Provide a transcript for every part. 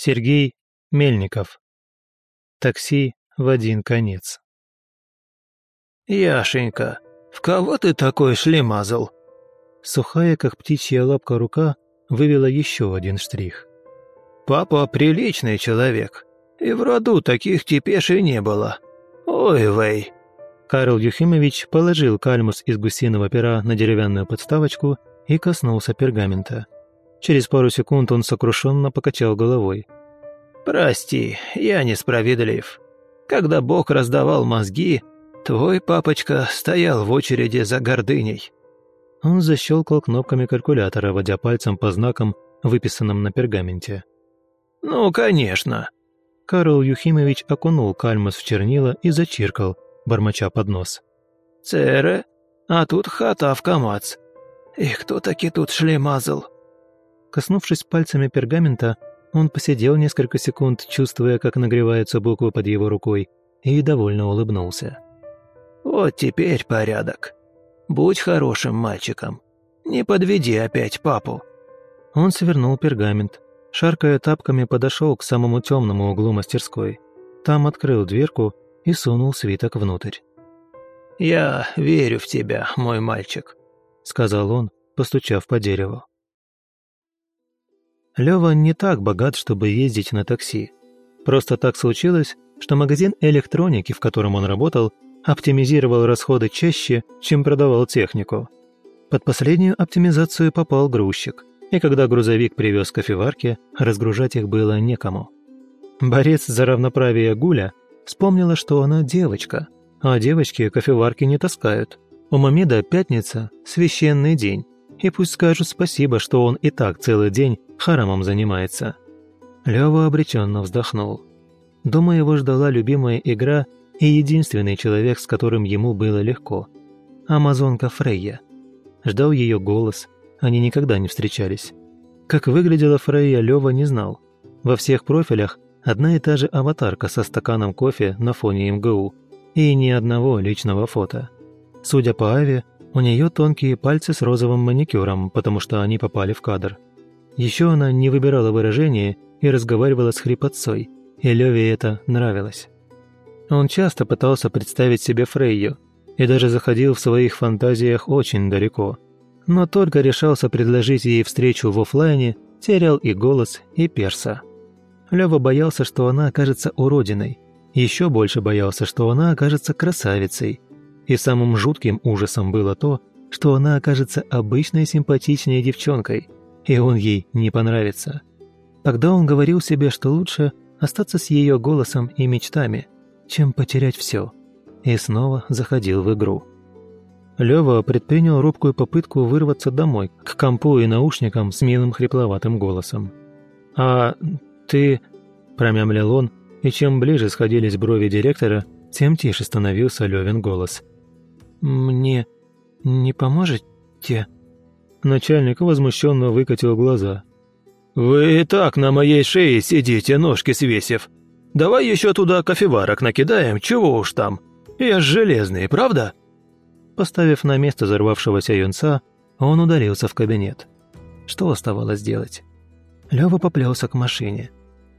Сергей Мельников. Такси в один конец. «Яшенька, в кого ты такой шлемазал?» Сухая, как птичья лапка рука, вывела еще один штрих. «Папа приличный человек, и в роду таких типешей не было. Ой, вей!» Карл Юхимович положил кальмус из гусиного пера на деревянную подставочку и коснулся пергамента. Через пару секунд он сокрушенно покачал головой. «Прости, я несправедлив. Когда Бог раздавал мозги, твой папочка стоял в очереди за гордыней». Он защелкал кнопками калькулятора, водя пальцем по знакам, выписанным на пергаменте. «Ну, конечно». Карл Юхимович окунул кальмус в чернила и зачиркал, бормоча под нос. «Цере, а тут хата в камац. И кто таки тут шлемазал?» Коснувшись пальцами пергамента, он посидел несколько секунд, чувствуя, как нагреваются буквы под его рукой, и довольно улыбнулся. «Вот теперь порядок. Будь хорошим мальчиком. Не подведи опять папу». Он свернул пергамент, шаркая тапками подошел к самому темному углу мастерской. Там открыл дверку и сунул свиток внутрь. «Я верю в тебя, мой мальчик», — сказал он, постучав по дереву. Лёва не так богат, чтобы ездить на такси. Просто так случилось, что магазин электроники, в котором он работал, оптимизировал расходы чаще, чем продавал технику. Под последнюю оптимизацию попал грузчик, и когда грузовик привез кофеварки, разгружать их было некому. Борец за равноправие Гуля вспомнила, что она девочка, а девочки кофеварки не таскают. У Мамеда пятница – священный день, и пусть скажут спасибо, что он и так целый день харамом занимается. Лёва обреченно вздохнул. Дома его ждала любимая игра и единственный человек, с которым ему было легко. Амазонка Фрейя. Ждал ее голос, они никогда не встречались. Как выглядела Фрейя, Лёва не знал. Во всех профилях одна и та же аватарка со стаканом кофе на фоне МГУ и ни одного личного фото. Судя по Аве, у нее тонкие пальцы с розовым маникюром, потому что они попали в кадр. Еще она не выбирала выражение и разговаривала с хрипотцой, и Леве это нравилось. Он часто пытался представить себе Фрейю и даже заходил в своих фантазиях очень далеко, но только решался предложить ей встречу в офлайне, терял и голос, и перса. Лёва боялся, что она окажется уродиной, еще больше боялся, что она окажется красавицей – и самым жутким ужасом было то, что она окажется обычной симпатичной девчонкой, и он ей не понравится. Тогда он говорил себе, что лучше остаться с ее голосом и мечтами, чем потерять все, и снова заходил в игру. Лёва предпринял робкую попытку вырваться домой, к компу и наушникам с милым хрипловатым голосом. «А ты...» – промямлил он, и чем ближе сходились брови директора, тем тише становился Лёвин голос – «Мне не поможете?» Начальник возмущенно выкатил глаза. «Вы и так на моей шее сидите, ножки свесив. Давай еще туда кофеварок накидаем, чего уж там. Я ж железный, правда?» Поставив на место взорвавшегося юнца, он удалился в кабинет. Что оставалось делать? Лёва поплелся к машине.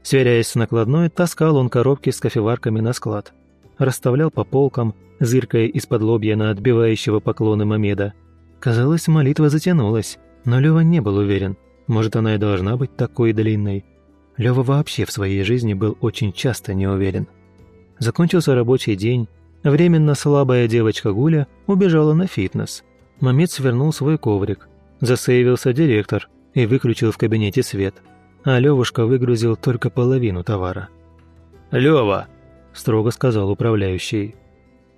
Сверяясь с накладной, таскал он коробки с кофеварками на склад. Расставлял по полкам, зыркая из-под лобья на отбивающего поклоны Мамеда. Казалось, молитва затянулась, но Лёва не был уверен. Может, она и должна быть такой длинной. Лёва вообще в своей жизни был очень часто не уверен. Закончился рабочий день. Временно слабая девочка Гуля убежала на фитнес. Мамед свернул свой коврик. Засейвился директор и выключил в кабинете свет. А Лёвушка выгрузил только половину товара. «Лёва!» – строго сказал управляющий.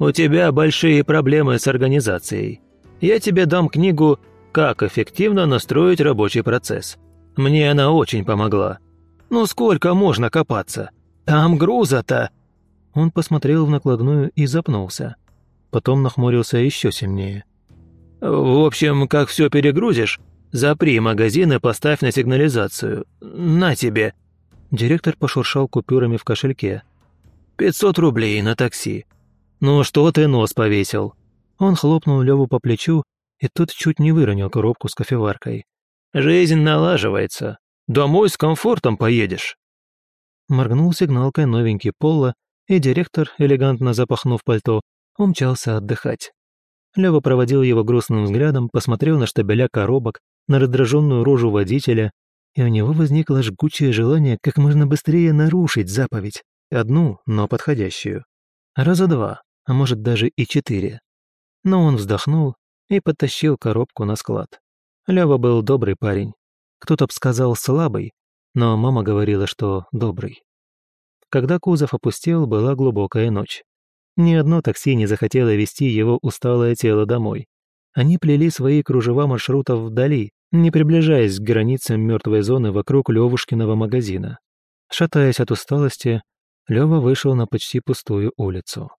У тебя большие проблемы с организацией. Я тебе дам книгу «Как эффективно настроить рабочий процесс». Мне она очень помогла. Ну сколько можно копаться? Там груза-то...» Он посмотрел в накладную и запнулся. Потом нахмурился еще сильнее. «В общем, как все перегрузишь, запри магазин и поставь на сигнализацию. На тебе». Директор пошуршал купюрами в кошельке. «Пятьсот рублей на такси. «Ну что ты нос повесил?» Он хлопнул Леву по плечу, и тот чуть не выронил коробку с кофеваркой. «Жизнь налаживается. Домой с комфортом поедешь». Моргнул сигналкой новенький Поло, и директор, элегантно запахнув пальто, умчался отдыхать. Лёва проводил его грустным взглядом, посмотрел на штабеля коробок, на раздраженную рожу водителя, и у него возникло жгучее желание как можно быстрее нарушить заповедь. Одну, но подходящую. Раза два, а может даже и четыре. Но он вздохнул и подтащил коробку на склад. Лёва был добрый парень. Кто-то б сказал слабый, но мама говорила, что добрый. Когда кузов опустел, была глубокая ночь. Ни одно такси не захотело вести его усталое тело домой. Они плели свои кружева маршрутов вдали, не приближаясь к границам мертвой зоны вокруг Левушкиного магазина. Шатаясь от усталости, Лева вышел на почти пустую улицу.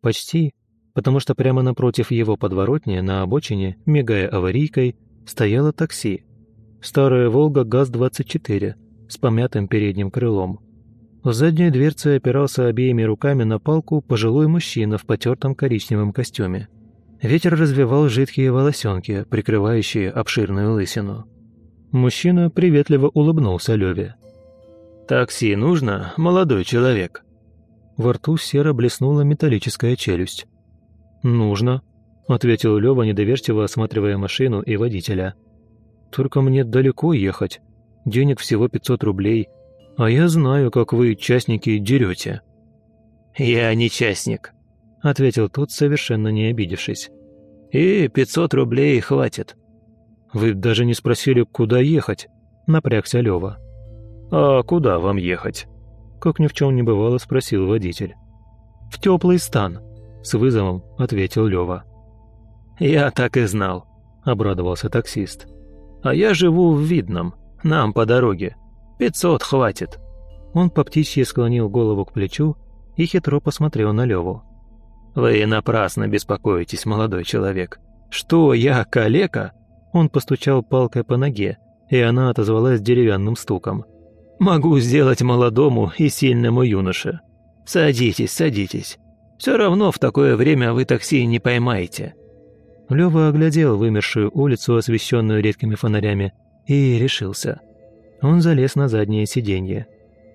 Почти, потому что прямо напротив его подворотни на обочине, мигая аварийкой, стояло такси. Старая «Волга ГАЗ-24» с помятым передним крылом. В задней дверце опирался обеими руками на палку пожилой мужчина в потертом коричневом костюме. Ветер развивал жидкие волосенки, прикрывающие обширную лысину. Мужчина приветливо улыбнулся Леве. «Такси нужно, молодой человек?» Во рту серо блеснула металлическая челюсть. «Нужно», — ответил Лева, недоверчиво осматривая машину и водителя. «Только мне далеко ехать. Денег всего 500 рублей. А я знаю, как вы, частники, дерете». «Я не частник», — ответил тот, совершенно не обидевшись. И 500 рублей хватит». «Вы даже не спросили, куда ехать?» – напрягся Лёва. «А куда вам ехать?» – как ни в чем не бывало, спросил водитель. «В теплый стан», – с вызовом ответил Лёва. «Я так и знал», – обрадовался таксист. «А я живу в Видном, нам по дороге. Пятьсот хватит». Он по птичьи склонил голову к плечу и хитро посмотрел на Леву. «Вы напрасно беспокоитесь, молодой человек. Что, я калека?» Он постучал палкой по ноге, и она отозвалась деревянным стуком. «Могу сделать молодому и сильному юноше. Садитесь, садитесь. Все равно в такое время вы такси не поймаете». Лёва оглядел вымершую улицу, освещенную редкими фонарями, и решился. Он залез на заднее сиденье.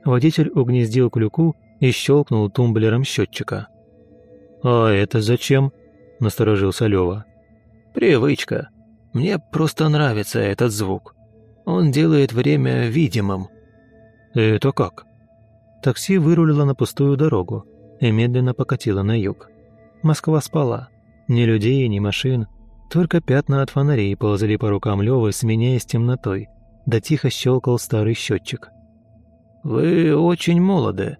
Водитель угнездил клюку и щелкнул тумблером счетчика. «А это зачем?» – насторожился Лёва. «Привычка. Мне просто нравится этот звук. Он делает время видимым». «Это как?» Такси вырулило на пустую дорогу и медленно покатило на юг. Москва спала. Ни людей, ни машин. Только пятна от фонарей ползали по рукам Лёвы, сменяясь темнотой. Да тихо щелкал старый счетчик. «Вы очень молоды.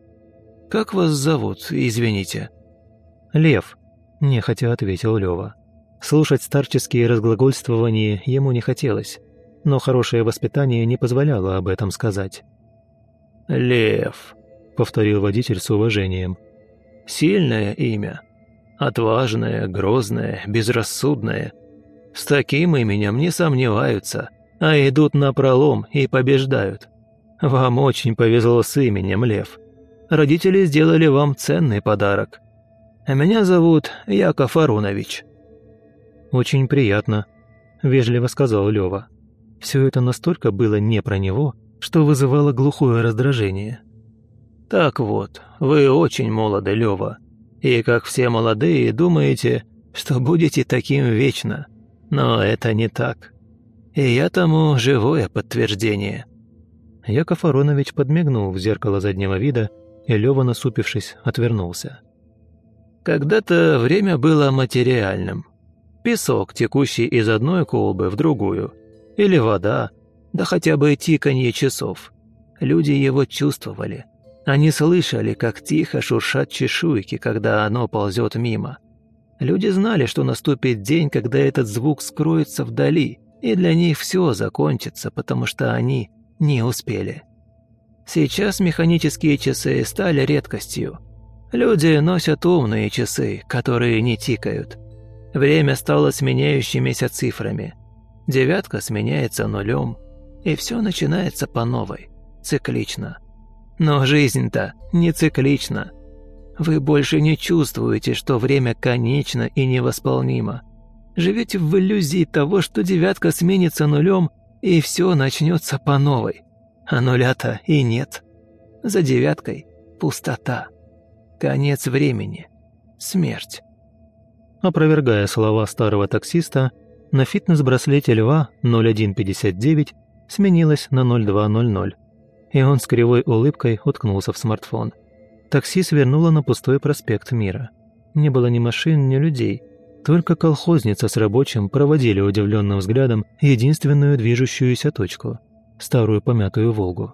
Как вас зовут, извините?» «Лев», – нехотя ответил Лёва. Слушать старческие разглагольствования ему не хотелось, но хорошее воспитание не позволяло об этом сказать. «Лев», – повторил водитель с уважением. «Сильное имя. Отважное, грозное, безрассудное. С таким именем не сомневаются, а идут на пролом и побеждают. Вам очень повезло с именем, Лев. Родители сделали вам ценный подарок – меня зовут Яков Арунович». «Очень приятно», – вежливо сказал Лёва. Все это настолько было не про него, что вызывало глухое раздражение. «Так вот, вы очень молоды, Лёва, и, как все молодые, думаете, что будете таким вечно. Но это не так. И я тому живое подтверждение». Яков Аронович подмигнул в зеркало заднего вида, и Лёва, насупившись, отвернулся. Когда-то время было материальным. Песок, текущий из одной колбы в другую. Или вода, да хотя бы тиканье часов. Люди его чувствовали. Они слышали, как тихо шуршат чешуйки, когда оно ползет мимо. Люди знали, что наступит день, когда этот звук скроется вдали, и для них все закончится, потому что они не успели. Сейчас механические часы стали редкостью – Люди носят умные часы, которые не тикают. Время стало сменяющимися цифрами. Девятка сменяется нулем, и все начинается по новой, циклично. Но жизнь-то не циклична. Вы больше не чувствуете, что время конечно и невосполнимо. Живете в иллюзии того, что девятка сменится нулем, и все начнется по новой. А нуля-то и нет. За девяткой – пустота. Конец времени. Смерть. Опровергая слова старого таксиста, на фитнес-браслете льва 0159 сменилось на 0200, и он с кривой улыбкой уткнулся в смартфон. Такси свернуло на пустой проспект Мира. Не было ни машин, ни людей. Только колхозница с рабочим проводили удивленным взглядом единственную движущуюся точку – старую помятую «Волгу».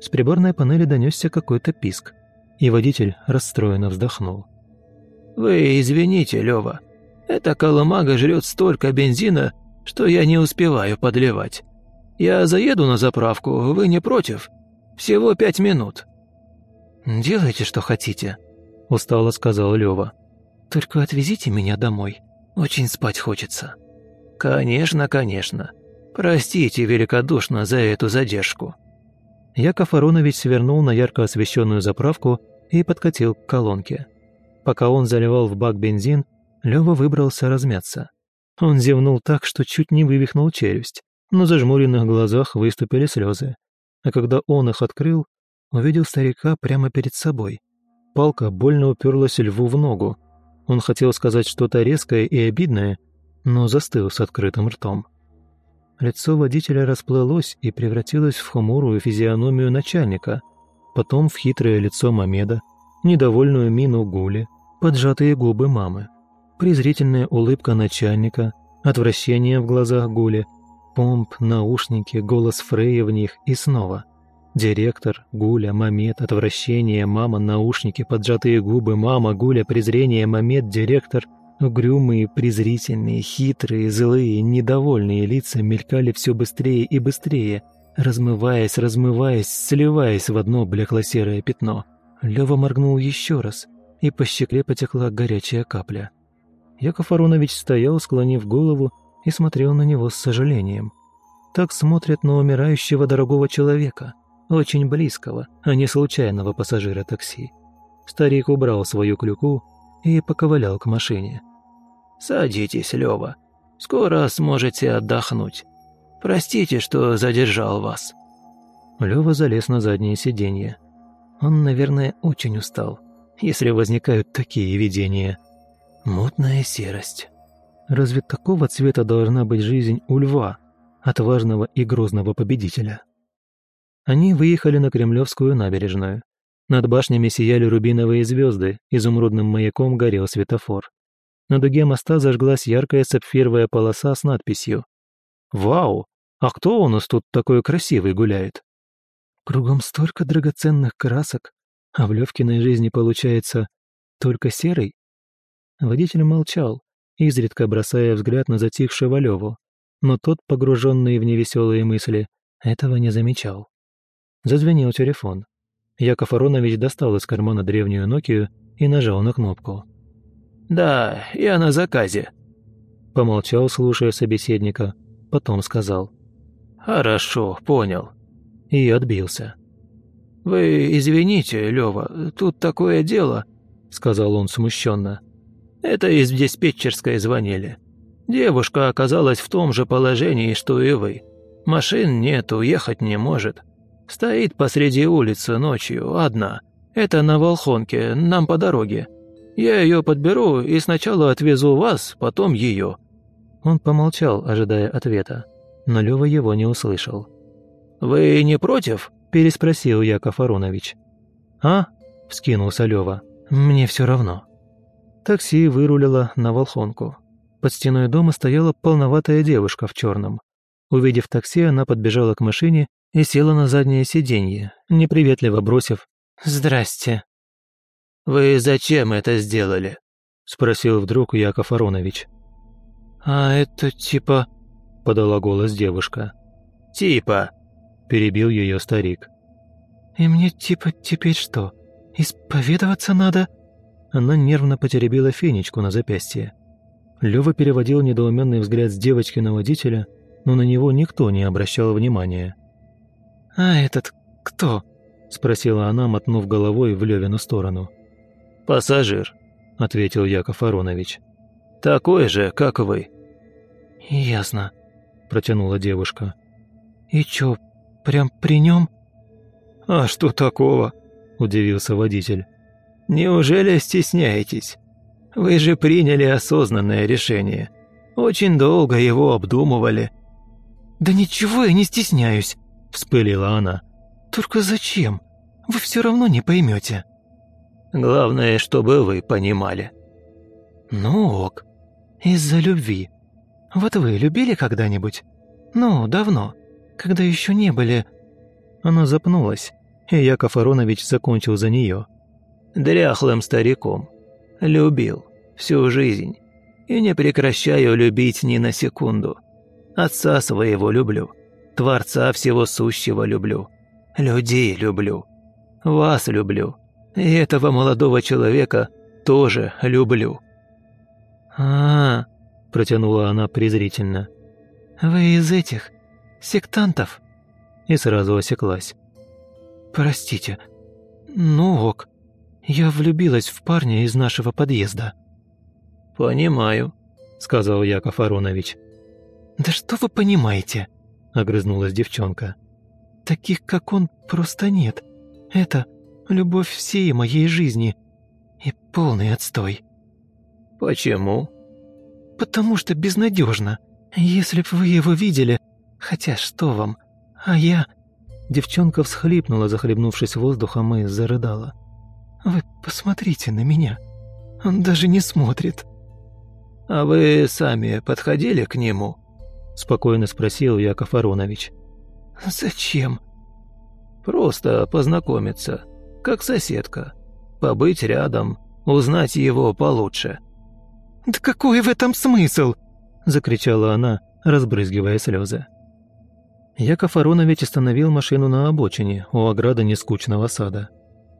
С приборной панели донесся какой-то писк, и водитель расстроенно вздохнул. «Вы извините, Лёва, эта колымага жрет столько бензина, что я не успеваю подливать. Я заеду на заправку, вы не против? Всего пять минут». «Делайте, что хотите», – устало сказал Лёва. «Только отвезите меня домой. Очень спать хочется». «Конечно, конечно. Простите великодушно за эту задержку». Яков Аронович свернул на ярко освещенную заправку и подкатил к колонке. Пока он заливал в бак бензин, Лёва выбрался размяться. Он зевнул так, что чуть не вывихнул челюсть, но зажмуренных глазах выступили слезы. А когда он их открыл, увидел старика прямо перед собой. Палка больно уперлась льву в ногу. Он хотел сказать что-то резкое и обидное, но застыл с открытым ртом. Лицо водителя расплылось и превратилось в хмурую физиономию начальника, потом в хитрое лицо Мамеда, недовольную мину Гули, поджатые губы мамы, презрительная улыбка начальника, отвращение в глазах Гули, помп, наушники, голос Фрея в них и снова. Директор, Гуля, Мамед, отвращение, мама, наушники, поджатые губы, мама, Гуля, презрение, Мамед, директор – Угрюмые, презрительные, хитрые, злые, недовольные лица мелькали все быстрее и быстрее, размываясь, размываясь, сливаясь в одно блекло-серое пятно. Лёва моргнул еще раз, и по щекле потекла горячая капля. Яков Аронович стоял, склонив голову, и смотрел на него с сожалением. Так смотрят на умирающего дорогого человека, очень близкого, а не случайного пассажира такси. Старик убрал свою клюку и поковылял к машине. «Садитесь, Лёва. Скоро сможете отдохнуть. Простите, что задержал вас». Лёва залез на заднее сиденье. Он, наверное, очень устал, если возникают такие видения. Мутная серость. Разве такого цвета должна быть жизнь у льва, отважного и грозного победителя? Они выехали на Кремлевскую набережную. Над башнями сияли рубиновые звезды, изумрудным маяком горел светофор. На дуге моста зажглась яркая сапфировая полоса с надписью «Вау! А кто у нас тут такой красивый гуляет?» Кругом столько драгоценных красок, а в Левкиной жизни получается только серый. Водитель молчал, изредка бросая взгляд на затихшего Леву, но тот, погруженный в невеселые мысли, этого не замечал. Зазвенел телефон. Яков Аронович достал из кармана древнюю Нокию и нажал на кнопку. «Да, я на заказе». Помолчал, слушая собеседника, потом сказал. «Хорошо, понял». И отбился. «Вы извините, Лёва, тут такое дело», — сказал он смущенно. «Это из диспетчерской звонили. Девушка оказалась в том же положении, что и вы. Машин нет, уехать не может. Стоит посреди улицы ночью, одна. Это на Волхонке, нам по дороге. Я ее подберу и сначала отвезу вас, потом ее». Он помолчал, ожидая ответа, но Лёва его не услышал. «Вы не против?» – переспросил Яков Аронович. «А?» – вскинулся Лёва. «Мне все равно». Такси вырулило на Волхонку. Под стеной дома стояла полноватая девушка в черном. Увидев такси, она подбежала к машине и села на заднее сиденье, неприветливо бросив «Здрасте». «Вы зачем это сделали?» – спросил вдруг Яков Аронович. «А это типа...» – подала голос девушка. «Типа...» – перебил ее старик. «И мне типа теперь что, исповедоваться надо?» Она нервно потеребила фенечку на запястье. Лёва переводил недоуменный взгляд с девочки на водителя, но на него никто не обращал внимания. «А этот кто?» – спросила она, мотнув головой в Левину сторону. «Пассажир», – ответил Яков Аронович. «Такой же, как вы». «Ясно», – протянула девушка. «И чё, прям при нем? «А что такого?» – удивился водитель. «Неужели стесняетесь? Вы же приняли осознанное решение. Очень долго его обдумывали». «Да ничего я не стесняюсь», – вспылила она. «Только зачем? Вы все равно не поймете». «Главное, чтобы вы понимали». «Ну ок. Из-за любви. Вот вы любили когда-нибудь? Ну, давно, когда еще не были...» Она запнулась, и Яков Аронович закончил за нее. «Дряхлым стариком. Любил. Всю жизнь. И не прекращаю любить ни на секунду. Отца своего люблю. Творца всего сущего люблю. Людей люблю. Вас люблю. И этого молодого человека тоже люблю». «А-а-а», протянула она презрительно. «Вы из этих сектантов?» И сразу осеклась. «Простите. Ну ок. Я влюбилась в парня из нашего подъезда». «Понимаю», — сказал Яков Аронович. «Да что вы понимаете?» — огрызнулась девчонка. «Таких, как он, просто нет. Это любовь всей моей жизни. И полный отстой». «Почему?» «Потому что безнадежно. Если б вы его видели... Хотя что вам? А я...» Девчонка всхлипнула, захлебнувшись воздухом, и зарыдала. «Вы посмотрите на меня. Он даже не смотрит». «А вы сами подходили к нему?» Спокойно спросил Яков Аронович. «Зачем?» «Просто познакомиться, как соседка. Побыть рядом, узнать его получше». «Да какой в этом смысл?» – закричала она, разбрызгивая слезы. Яков Аронович остановил машину на обочине у ограды нескучного сада.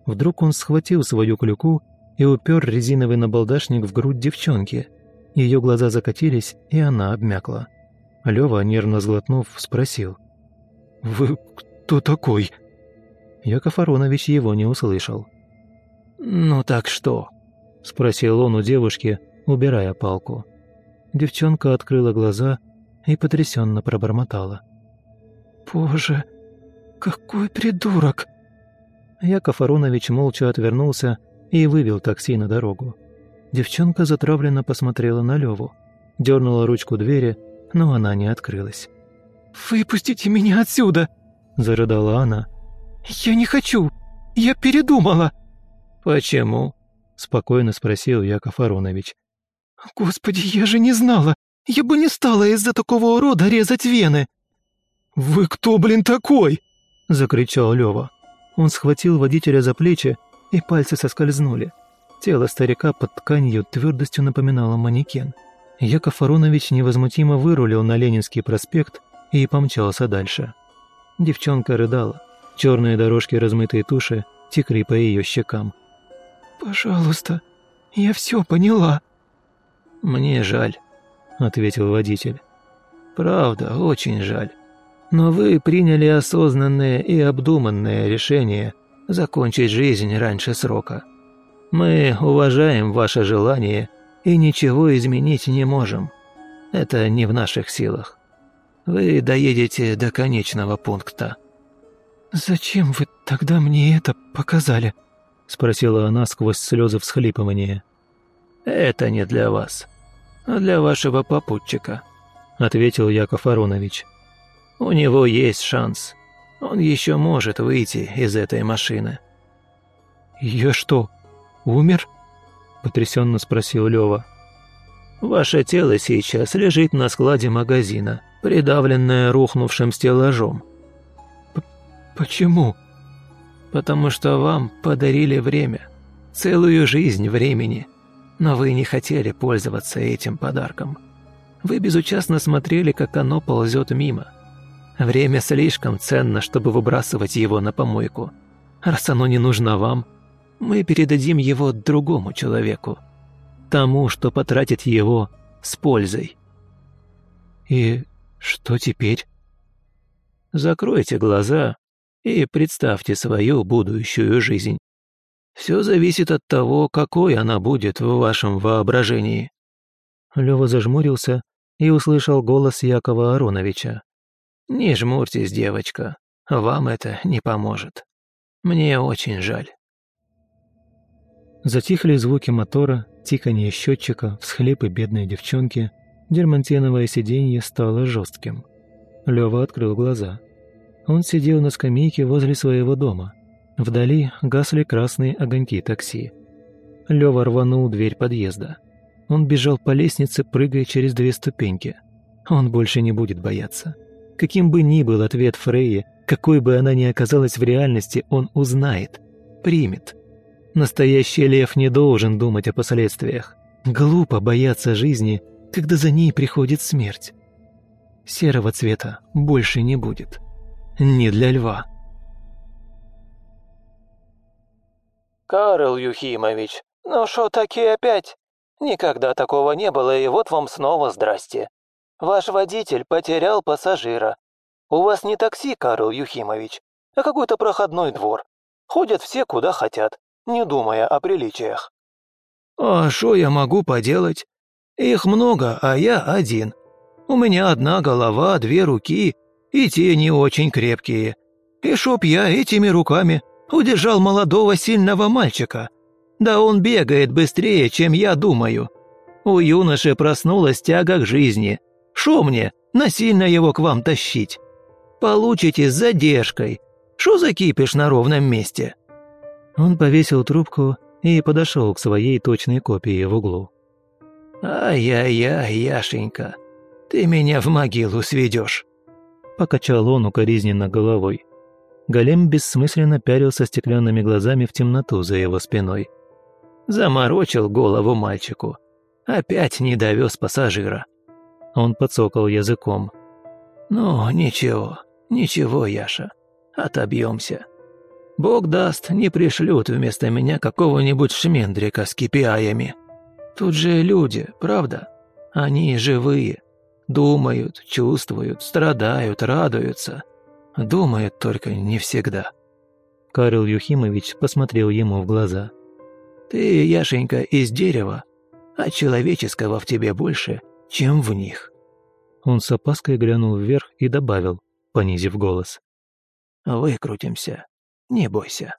Вдруг он схватил свою клюку и упер резиновый набалдашник в грудь девчонки. Ее глаза закатились, и она обмякла. Лёва, нервно сглотнув, спросил. «Вы кто такой?» Яков Аронович его не услышал. «Ну так что?» – спросил он у девушки, убирая палку. Девчонка открыла глаза и потрясенно пробормотала. «Боже, какой придурок!» Яков Аронович молча отвернулся и вывел такси на дорогу. Девчонка затравленно посмотрела на Леву, дернула ручку двери, но она не открылась. «Выпустите меня отсюда!» – зарыдала она. «Я не хочу! Я передумала!» «Почему?» – спокойно спросил Яков Аронович. «Господи, я же не знала! Я бы не стала из-за такого урода резать вены!» «Вы кто, блин, такой?» – закричал Лёва. Он схватил водителя за плечи, и пальцы соскользнули. Тело старика под тканью твердостью напоминало манекен. Яков Аронович невозмутимо вырулил на Ленинский проспект и помчался дальше. Девчонка рыдала. Черные дорожки размытой туши текли по ее щекам. «Пожалуйста, я все поняла». «Мне жаль», — ответил водитель. «Правда, очень жаль. Но вы приняли осознанное и обдуманное решение закончить жизнь раньше срока. Мы уважаем ваше желание и ничего изменить не можем. Это не в наших силах. Вы доедете до конечного пункта». «Зачем вы тогда мне это показали?» – спросила она сквозь слезы всхлипывания. «Это не для вас, а для вашего попутчика», – ответил Яков Аронович. У него есть шанс. Он еще может выйти из этой машины». «Я что, умер?» – потрясенно спросил Лева. «Ваше тело сейчас лежит на складе магазина, придавленное рухнувшим стеллажом». «Почему?» «Потому что вам подарили время, целую жизнь времени, но вы не хотели пользоваться этим подарком. Вы безучастно смотрели, как оно ползет мимо. Время слишком ценно, чтобы выбрасывать его на помойку. Раз оно не нужно вам, мы передадим его другому человеку. Тому, что потратит его с пользой. И что теперь? Закройте глаза и представьте свою будущую жизнь. Все зависит от того, какой она будет в вашем воображении. Лёва зажмурился и услышал голос Якова Ароновича. «Не жмурьтесь, девочка, вам это не поможет». Мне очень жаль». Затихли звуки мотора, тиканье счетчика, всхлипы бедной девчонки. Дермантиновое сиденье стало жестким. Лёва открыл глаза. Он сидел на скамейке возле своего дома. Вдали гасли красные огоньки такси. Лёва рванул дверь подъезда. Он бежал по лестнице, прыгая через две ступеньки. Он больше не будет бояться. Каким бы ни был ответ Фрейи, какой бы она ни оказалась в реальности, он узнает, примет. Настоящий лев не должен думать о последствиях. Глупо бояться жизни, когда за ней приходит смерть. Серого цвета больше не будет. Не для льва. «Карл Юхимович, ну что таки опять? Никогда такого не было, и вот вам снова здрасте. Ваш водитель потерял пассажира. У вас не такси, Карл Юхимович, а какой-то проходной двор. Ходят все куда хотят не думая о приличиях. «А что я могу поделать? Их много, а я один. У меня одна голова, две руки, и те не очень крепкие. И чтоб я этими руками удержал молодого сильного мальчика. Да он бегает быстрее, чем я думаю. У юноши проснулась тяга к жизни. Шо мне, насильно его к вам тащить? Получите с задержкой. Шо закипишь на ровном месте?» Он повесил трубку и подошел к своей точной копии в углу. «Ай-яй-яй, Яшенька, ты меня в могилу сведешь!» Покачал он укоризненно головой. Голем бессмысленно пярился стеклянными глазами в темноту за его спиной. «Заморочил голову мальчику. Опять не довез пассажира». Он подсокал языком. «Ну, ничего, ничего, Яша, отобьемся. Бог даст, не пришлют вместо меня какого-нибудь шмендрика с кипиаями. Тут же люди, правда? Они живые. Думают, чувствуют, страдают, радуются. Думают только не всегда». Карл Юхимович посмотрел ему в глаза. «Ты, Яшенька, из дерева, а человеческого в тебе больше, чем в них». Он с опаской глянул вверх и добавил, понизив голос. «Выкрутимся. Не бойся.